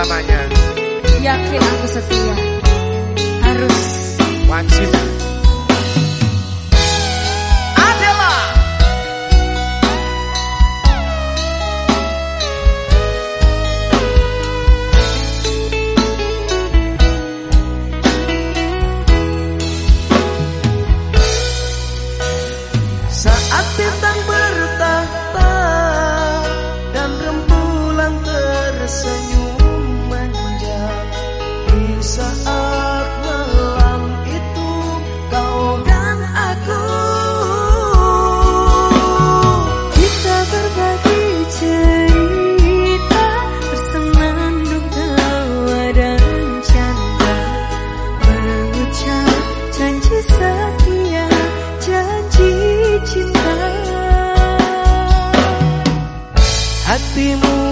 selamanya. Yakin aku setia. Harus. Wajib. Saat bintang ber 闭目。